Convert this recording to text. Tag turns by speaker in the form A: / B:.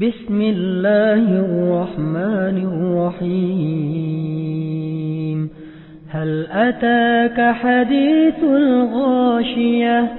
A: بسم الله الرحمن الرحيم. هل أتاك حديث الغاشية؟